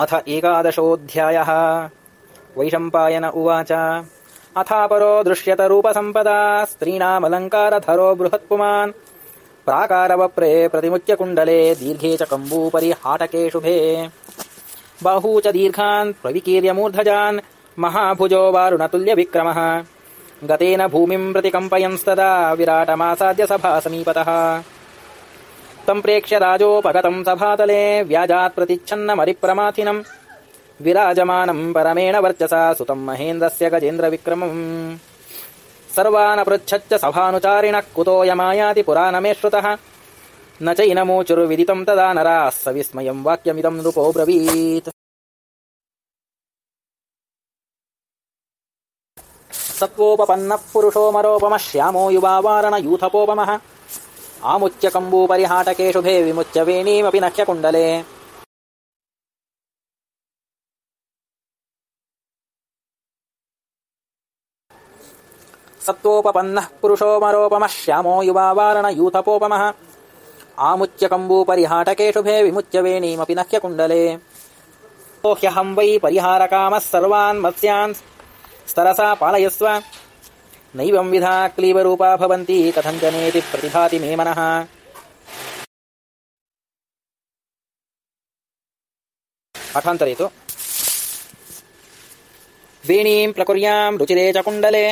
अथ एकादशोऽध्यायः। वैशम्पायन उवाच। अथापरो दृश्यत रूपसम्पदा स्त्रीणामलङ्कारधरो बृहत्पुमान्। प्राकारवप्रे प्रतिमुच्य कुण्डले दीर्घे च कम्बूपरि हाटके शुभे। बाहू च दीर्घान् प्रविकीर्य मूर्धजान् महाभुजो वारुणतुल्यविक्रमः। गतेन भूमिम् प्रति कम्पयंस्तदा विराटमासाद्य सभा समीपतः तम् प्रेक्ष्य राजोपगतम् सभातले व्याजात् प्रतिच्छन्नमरिप्रमाथिनम् विराजमानम् परमेण वर्चसा सुतम् महेन्द्रस्य गजेन्द्रविक्रमम्। सर्वानपृच्छच्च सभानुचारिणः कुतोऽयमायाति पुराणमे श्रुतः न चैनमोचुर्विदितम् तदा नराः स विस्मयम् वाक्यमिदम् नृपोऽब्रवीत् सत्त्वोपपन्नः पुरुषोमरोपमः श्यामो युवावारणयूथपोपमः सत्त्वोपपन्नः पुरुषोमरोपमः श्यामो युवावारणयूथपोपमः आमुच्य कम्बूपरिहाटके शुभे विमुच्य वेणीमपि नह्यकुण्डले ह्यहम् वै परिहारकामः सर्वान् मत्स्यान्। स्तरसा पालयस्व नैवं विधा क्लीबरूपा भवन्ति कथञ्चनेति प्रतिभाति मे मनः। पाठान्तरे तु वेणीम् प्रकुर्याम् रुचिरे च कुण्डले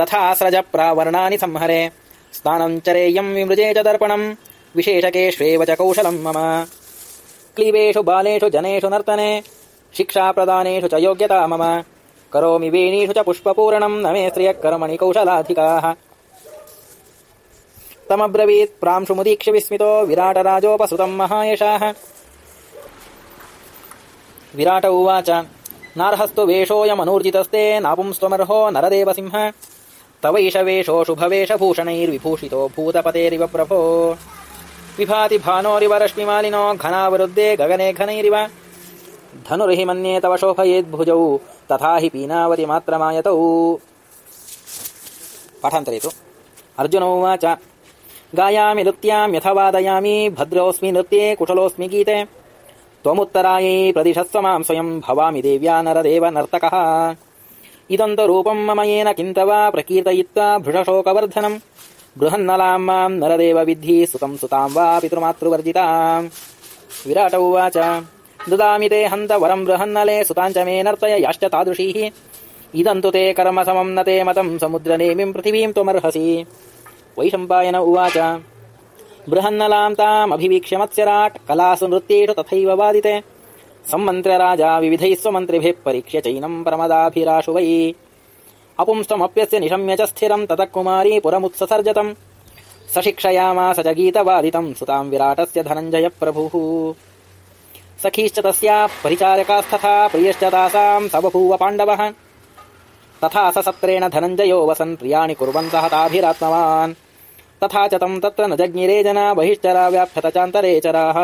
तथा स्रज प्रावर्णानि संहरे स्नानम् चरेयम् विमृजे च दर्पणम् विशेषकेष्वेव च कौशलम् मम। क्लीबेषु बालेषु जनेषु नर्तने शिक्षाप्रदानेषु च योग्यता मम करोमि वेणीषु च पुष्पपूरणम् न मे स्त्रियः कर्मणि कौशलाधिकाः। तमब्रवीत् प्रांशुमुदीक्ष्य विस्मितो विराटराजोपसुतम् महायशाः। विराट उवाच नार्हस्तु वेषोऽयमनूर्जितस्ते नापुंस्त्वमर्हो नरदेवसिंह। तवैष वेषो शुभवेषभूषणैर्विभूषितो भूतपतेरिव प्रभो। विभाति भानोरिव रश्मिमालिनो घनावरुद्धे गगने घनैरिव धनुर्हि मन्ये तव शोभयेद्भुजौ गायामि नृत्याम् यथ वादयामि भद्रोऽस्मि नृत्ये कुशलोऽस्मि गीते। त्वमुत्तरायै प्रदिशस्व माम् स्वयम् भवामि देव्या नरदेव नर्तकः। इदम् तु रूपम् मम किन्त वा प्रकीर्तयित्वा भृशशोकवर्धनम्। बृहन्नलाम् माम् नरदेव विद्धि सुतम् सुताम् वा पितृमातृवर्जिताम्। विराट उवाच ददामि ते हन्त वरम् बृहन्नले सुताञ्च मे नर्तय याश्च तादृशीः। इदम् तु कर्म समम् न ते मतम् समुद्रनेमिम् पृथिवीम् त्वमर्हसि। वैशम्पायन उवाच। बृहन्नलाम् तामभिवीक्ष्य मत्स्यराट्, कलासु नृत्येषु तथैव वादिते सम्मन्त्र्य राजा विविधैः स्वमन्त्रिभिः परीक्ष्य चैनम् प्रमदाभिराशु वै। अपुंस्त्वमप्यस्य निशम्य च स्थिरम् ततः कुमारी पुरमुत्ससर्जतम्। स शिक्षयामास च गीतवादितम् सुताम् विराटस्य धनञ्जय प्रभुः सखीश्च तस्याः परिचारकास्तथा प्रियश्च तासाम् स बभूव पाण्डवः। तथा स सत्रेण धनञ्जयो वसन् प्रियाणि कुर्वन्तः ताभिरात्मवान्। तथा च तम् तत्र न जज्ञिरे जना बहिश्चरा व्याप्यत चान्तरे चराः